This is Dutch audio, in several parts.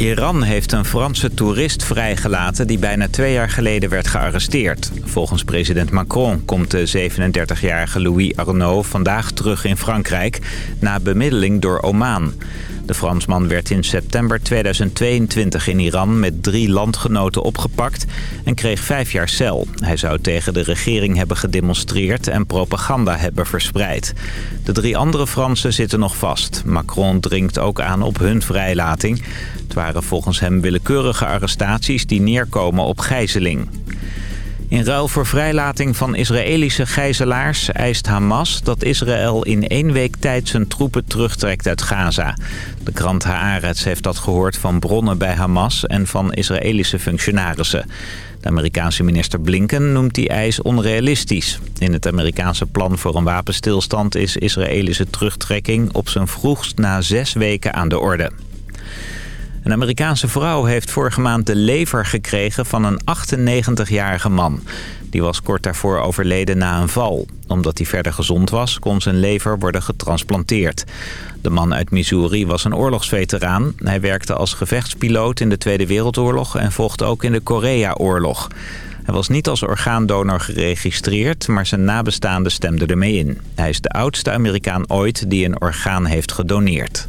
Iran heeft een Franse toerist vrijgelaten die bijna twee jaar geleden werd gearresteerd. Volgens president Macron komt de 37-jarige Louis Arnaud vandaag terug in Frankrijk... na bemiddeling door Oman. De Fransman werd in september 2022 in Iran met drie landgenoten opgepakt en kreeg vijf jaar cel. Hij zou tegen de regering hebben gedemonstreerd en propaganda hebben verspreid. De drie andere Fransen zitten nog vast. Macron dringt ook aan op hun vrijlating. Het waren volgens hem willekeurige arrestaties die neerkomen op gijzeling. In ruil voor vrijlating van Israëlische gijzelaars eist Hamas dat Israël in één week tijd zijn troepen terugtrekt uit Gaza. De krant Haaretz heeft dat gehoord van bronnen bij Hamas en van Israëlische functionarissen. De Amerikaanse minister Blinken noemt die eis onrealistisch. In het Amerikaanse plan voor een wapenstilstand is Israëlische terugtrekking op zijn vroegst na zes weken aan de orde. Een Amerikaanse vrouw heeft vorige maand de lever gekregen van een 98-jarige man. Die was kort daarvoor overleden na een val. Omdat hij verder gezond was, kon zijn lever worden getransplanteerd. De man uit Missouri was een oorlogsveteraan. Hij werkte als gevechtspiloot in de Tweede Wereldoorlog en vocht ook in de Korea-oorlog. Hij was niet als orgaandonor geregistreerd, maar zijn nabestaanden stemden ermee in. Hij is de oudste Amerikaan ooit die een orgaan heeft gedoneerd.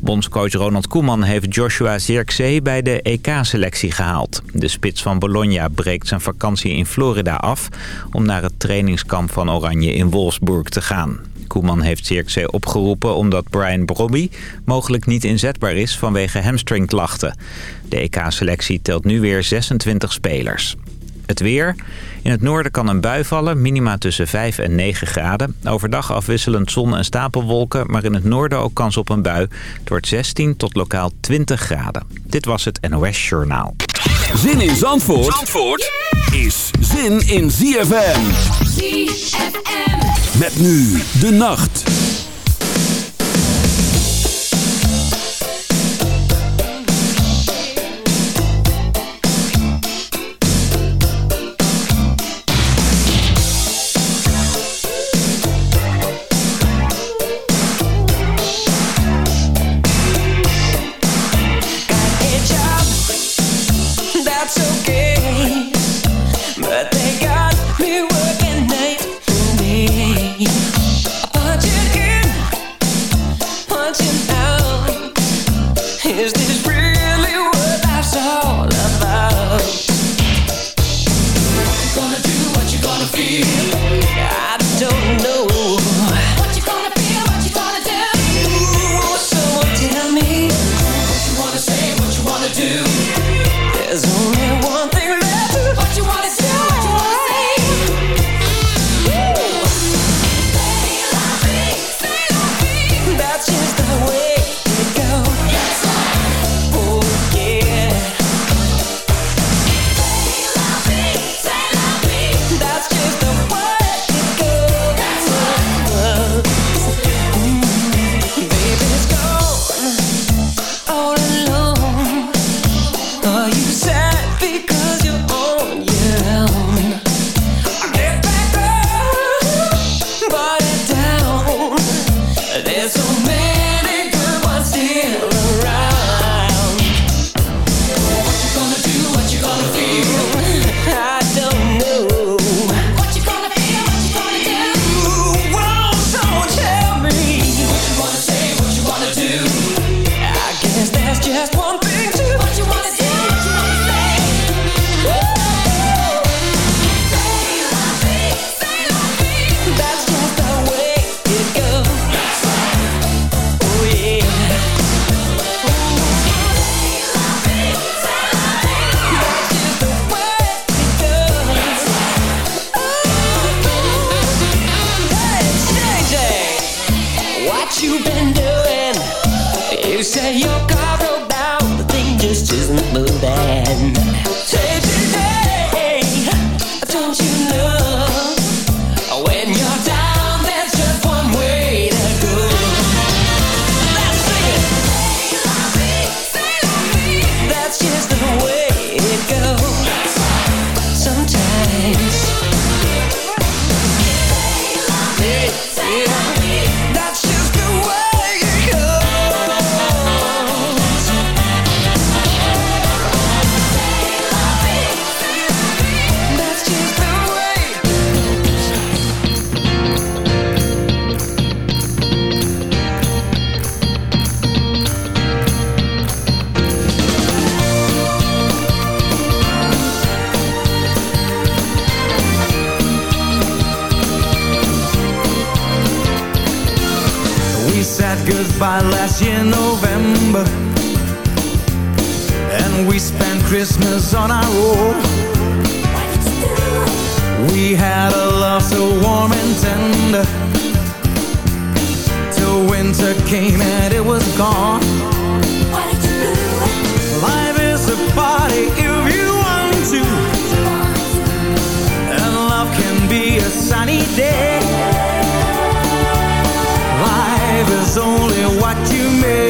Bondscoach Ronald Koeman heeft Joshua Zirkzee bij de EK-selectie gehaald. De spits van Bologna breekt zijn vakantie in Florida af... om naar het trainingskamp van Oranje in Wolfsburg te gaan. Koeman heeft Zirkzee opgeroepen omdat Brian Brobby mogelijk niet inzetbaar is vanwege hamstringklachten. De EK-selectie telt nu weer 26 spelers. Het weer. In het noorden kan een bui vallen, minima tussen 5 en 9 graden. Overdag afwisselend zon en stapelwolken, maar in het noorden ook kans op een bui. Het wordt 16 tot lokaal 20 graden. Dit was het NOS Journaal. Zin in Zandvoort, Zandvoort is zin in ZFM. ZFM. Met nu de nacht. We had a love so warm and tender. Till winter came and it was gone. What did you do? Life is a party if you want to. And love can be a sunny day. Life is only what you make.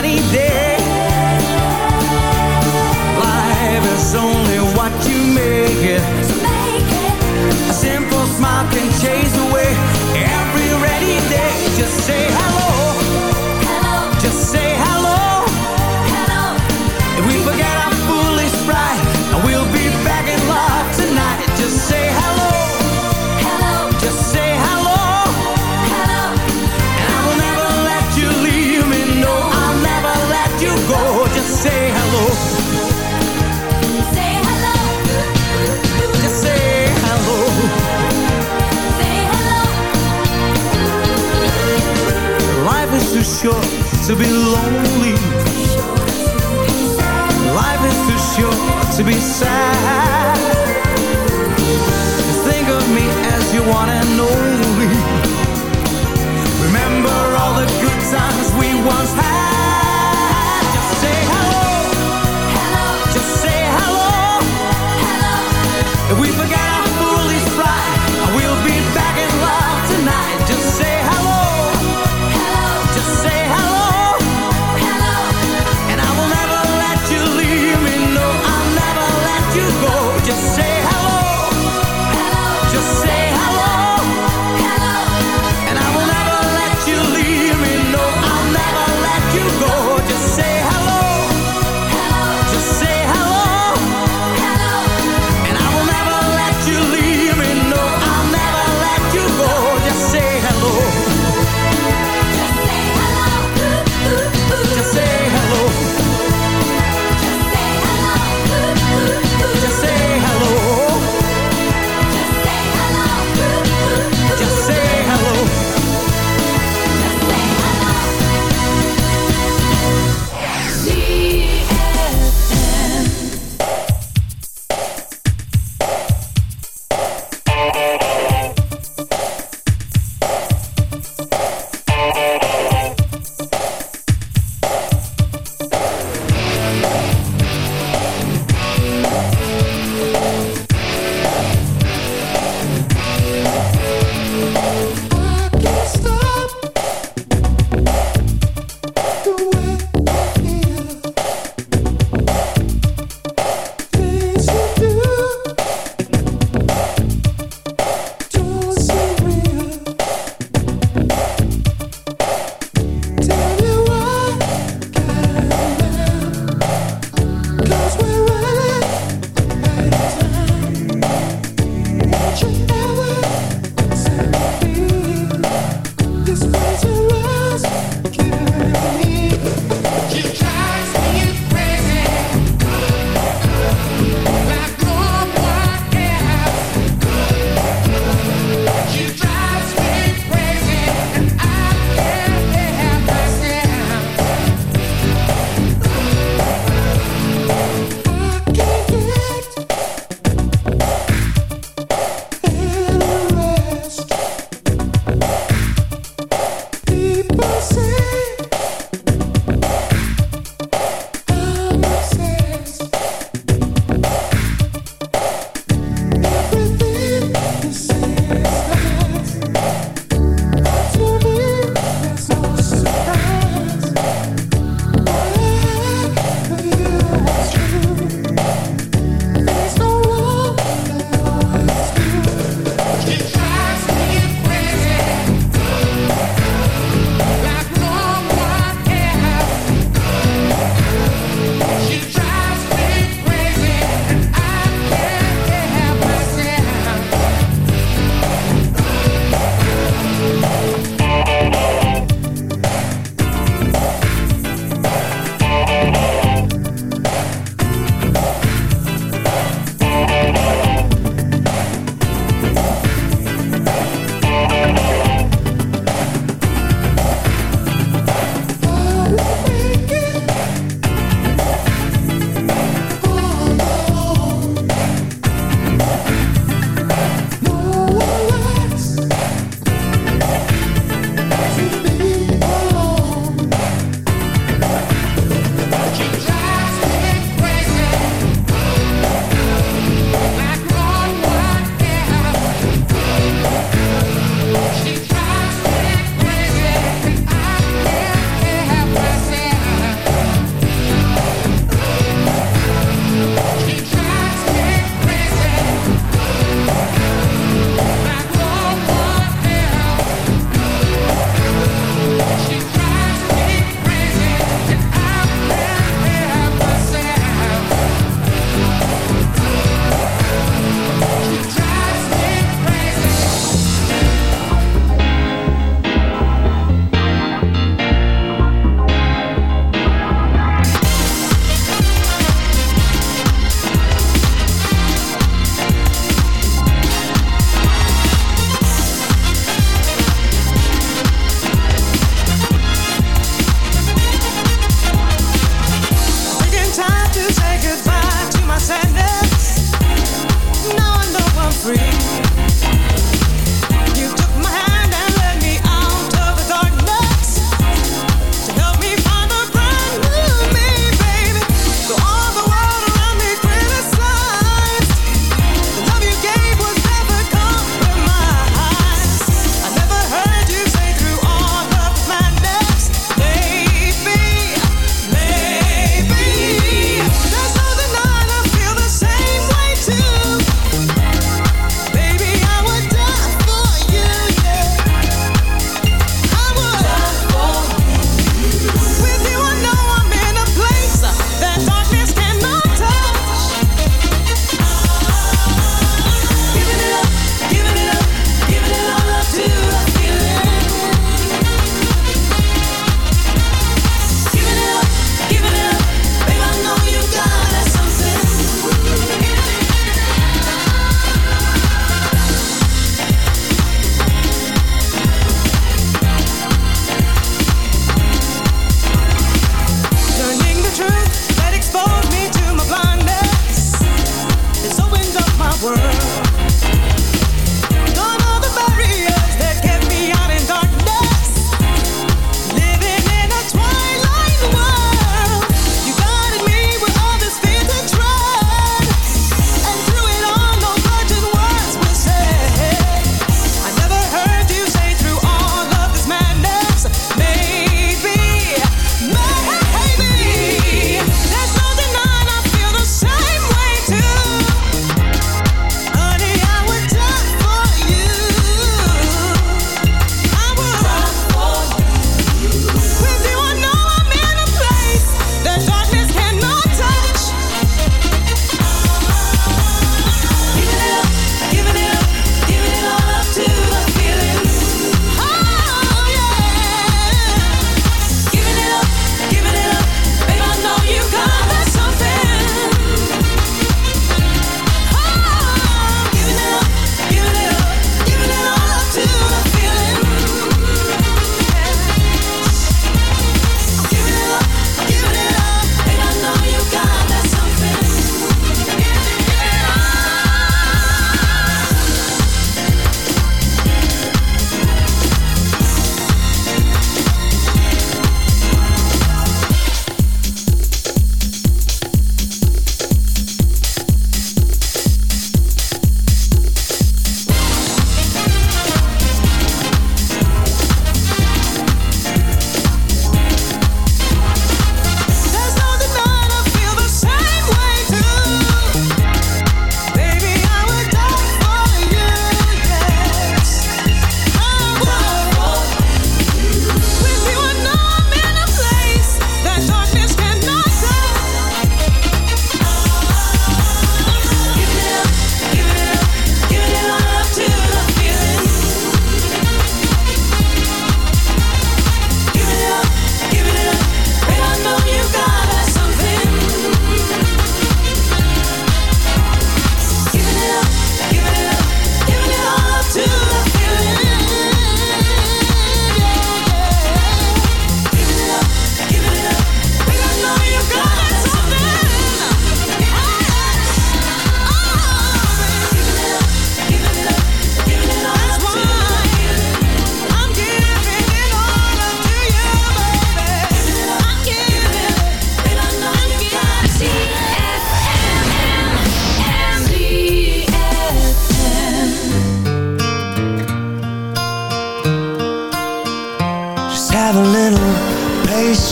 make it.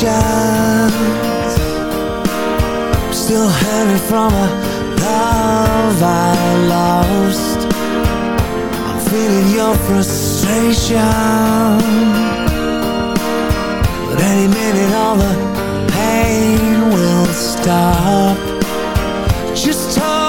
chance I'm still hanging from a love I lost. I'm feeling your frustration. But any minute all the pain will stop. Just talk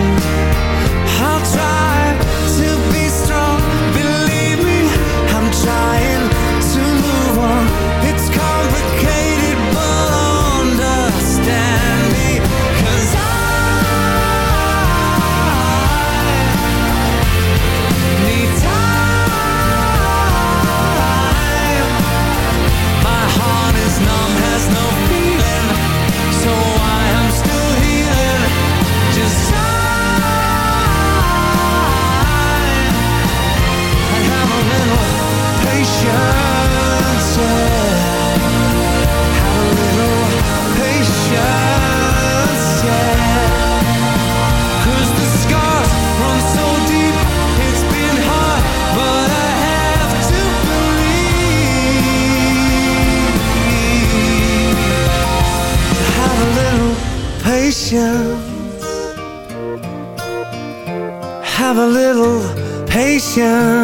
想。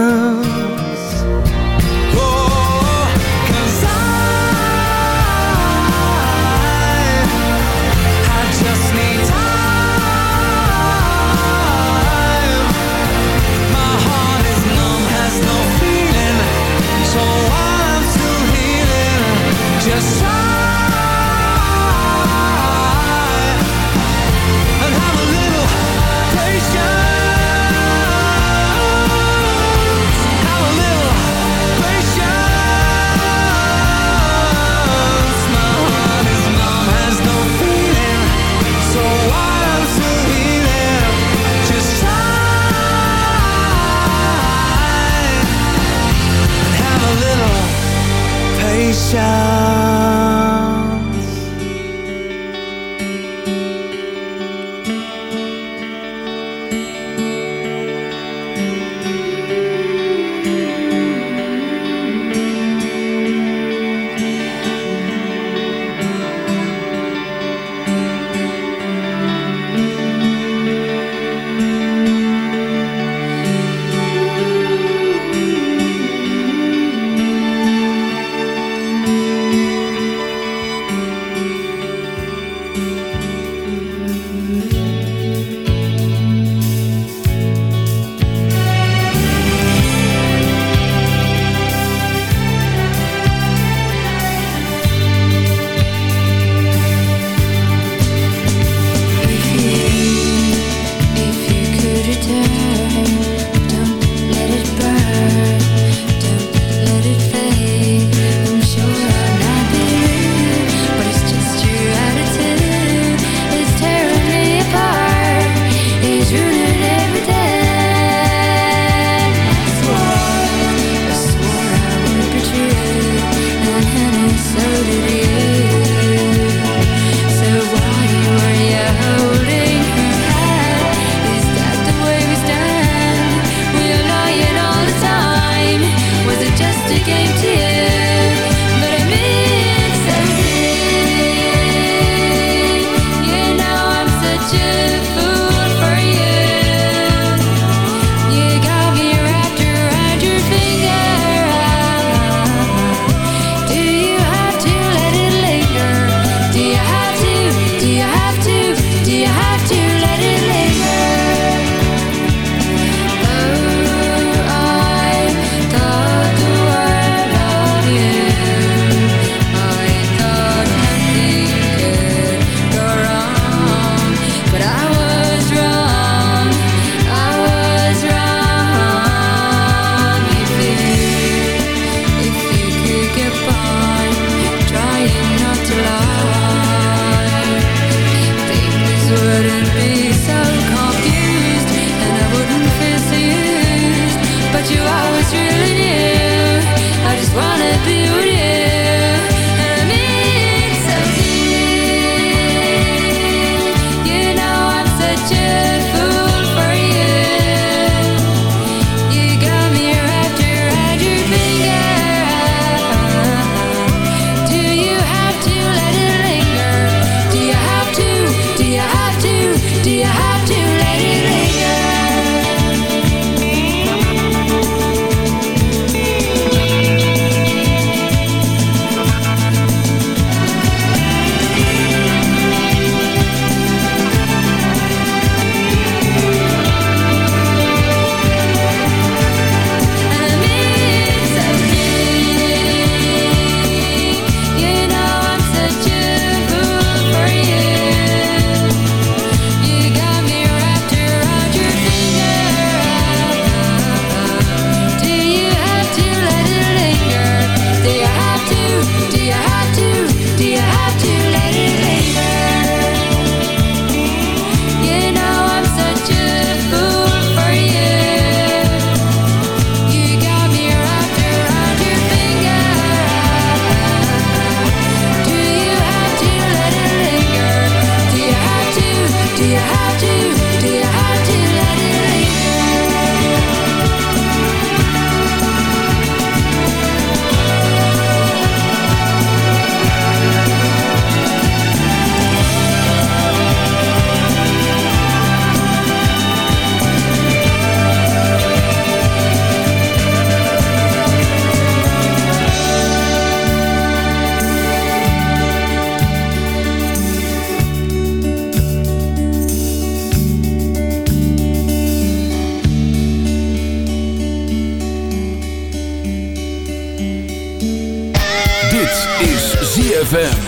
ZFM.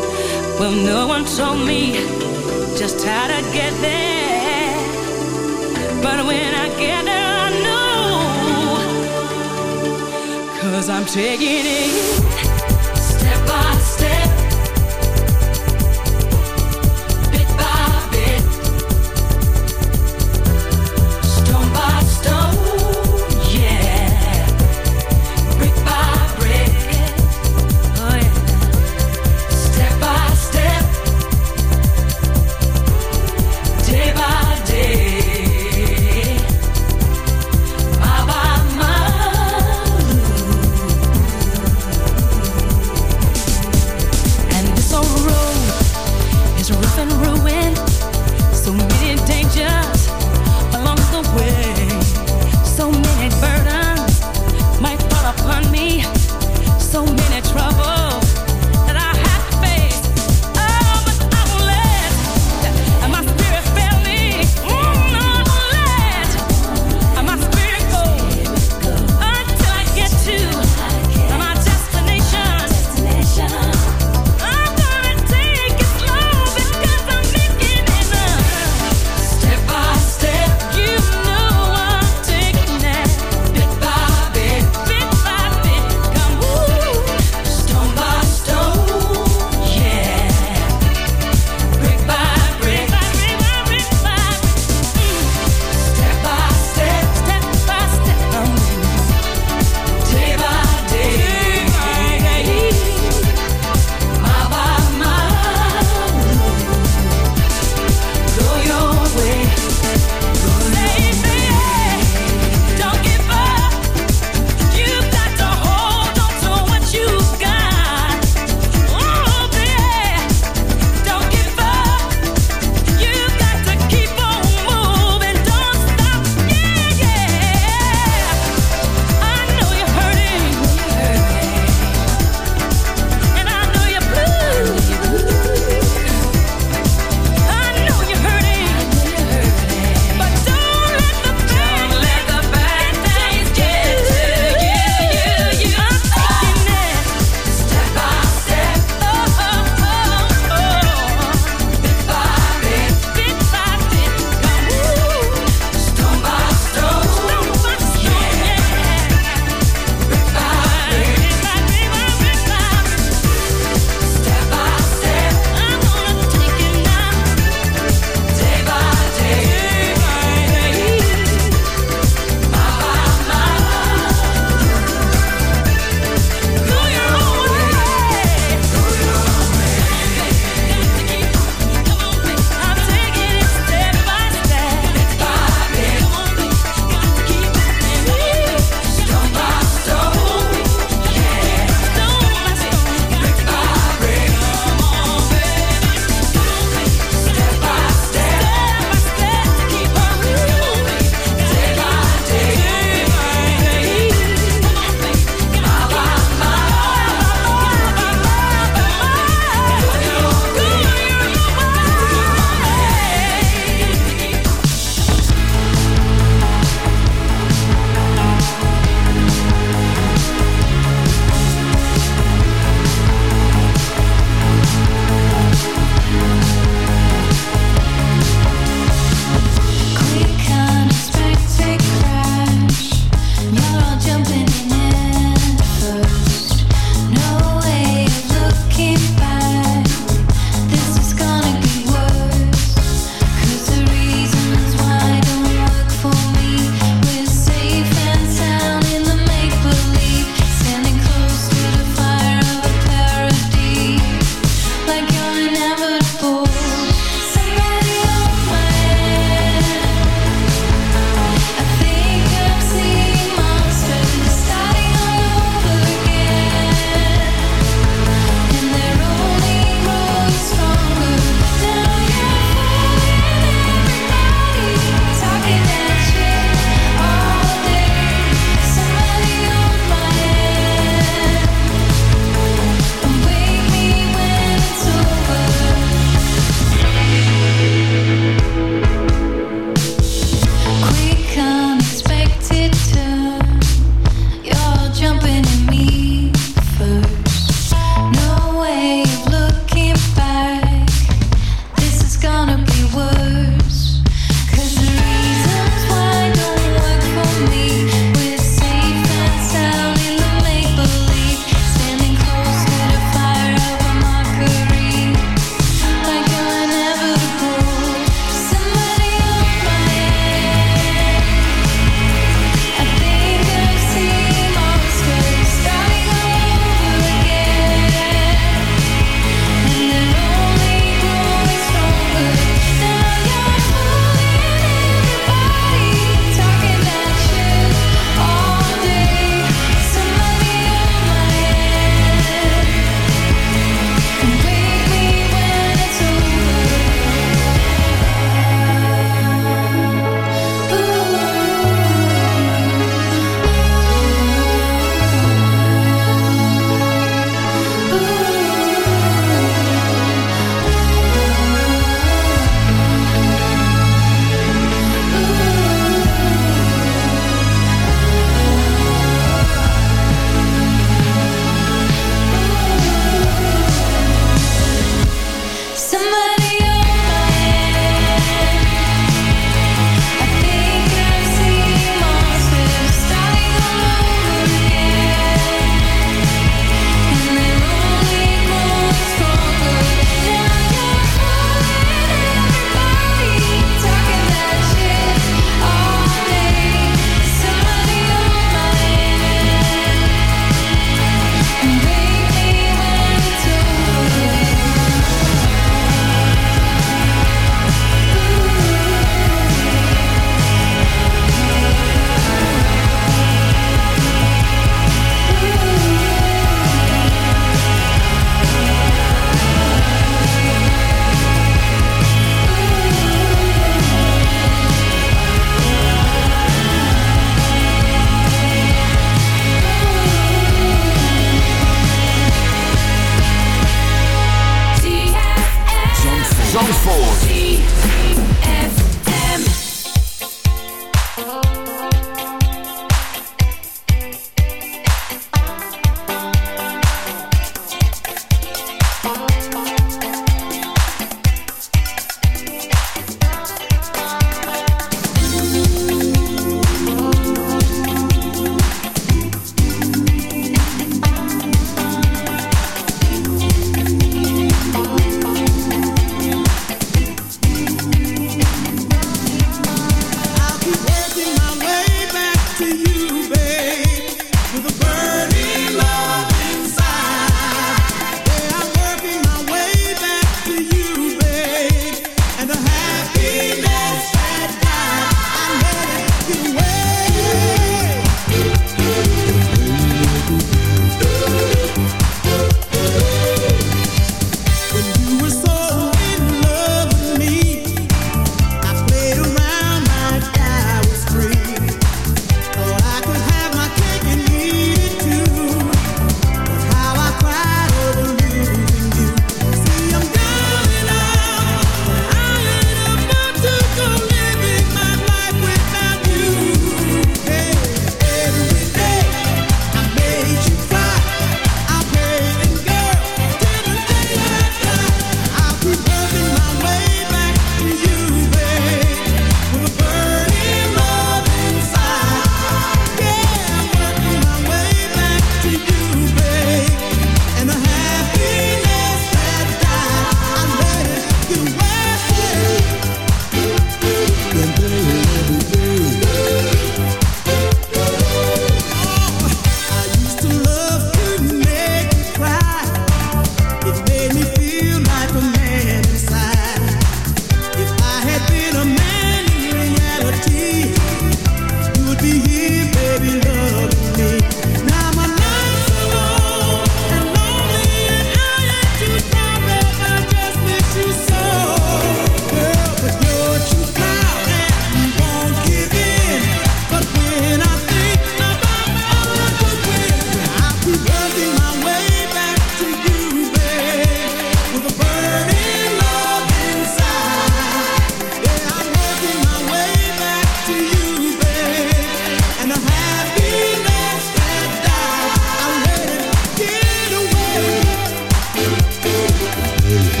Amen.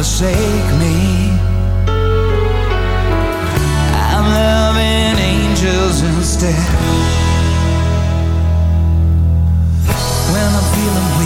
forsake me. I'm loving angels instead. When I'm feeling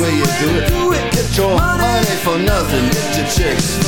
way you do it. Get your money for nothing, get your chicks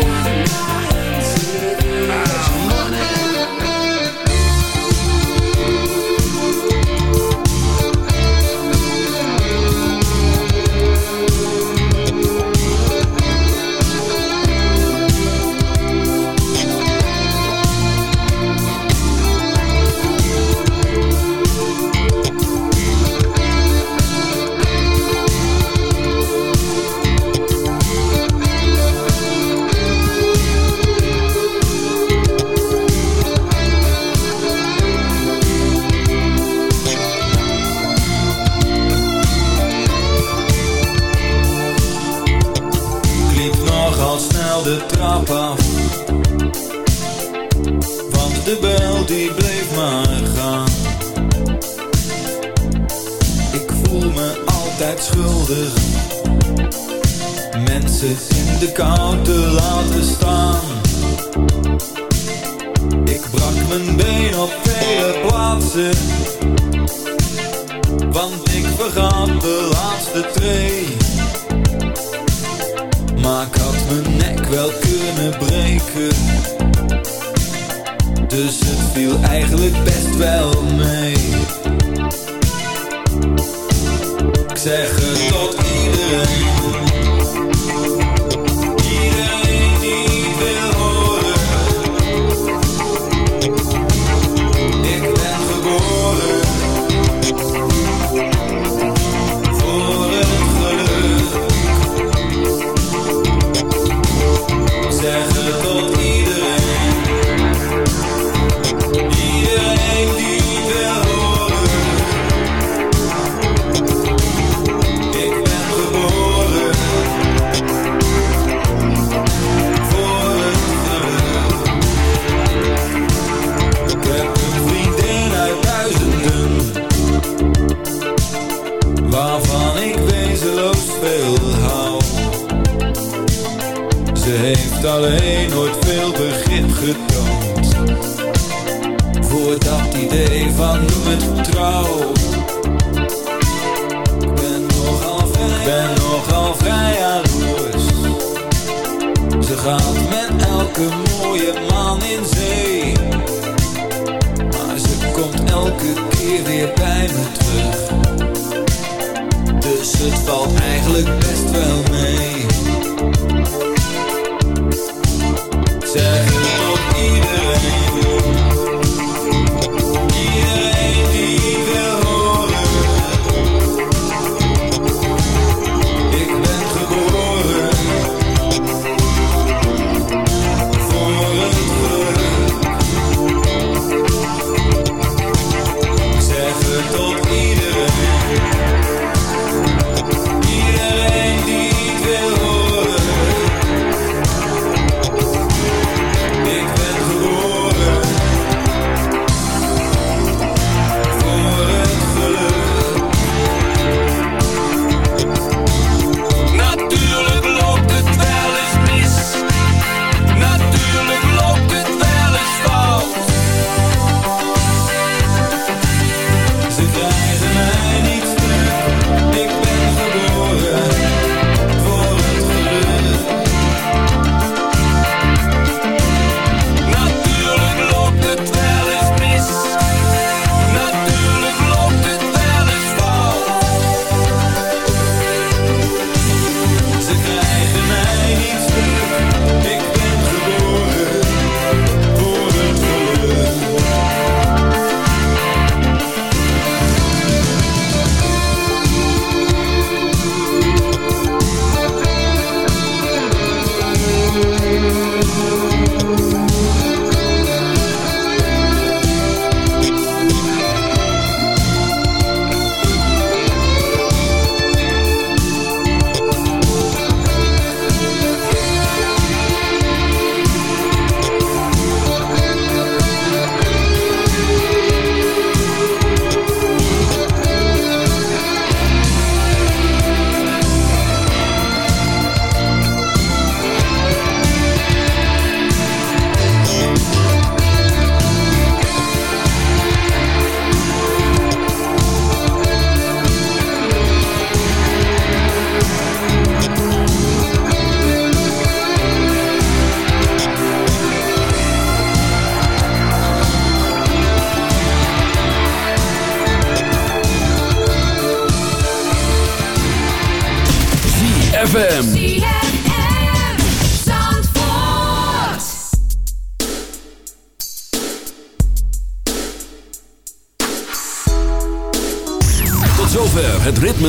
Tonight